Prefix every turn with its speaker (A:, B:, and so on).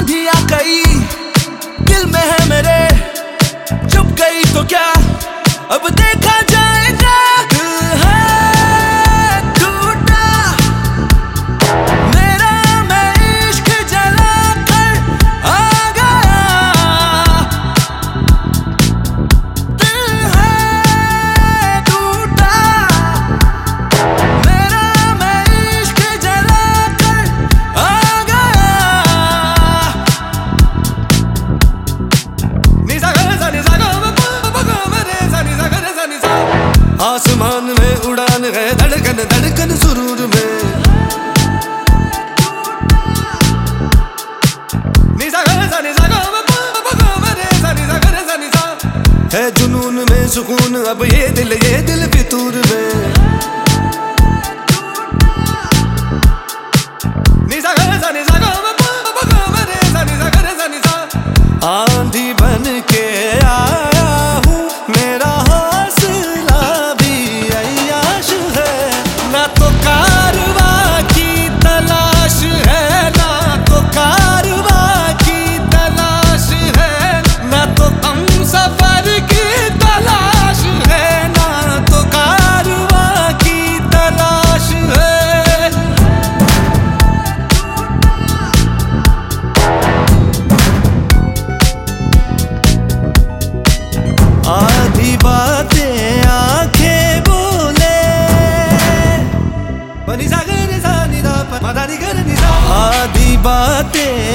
A: आंधिया कई दिल में है मेरे चुप गई तो क्या? आसमान में उड़ान है, धड़कन धड़कन सुरूर में। है जुनून में सुकून, अब ये दिल ये दिल में bater.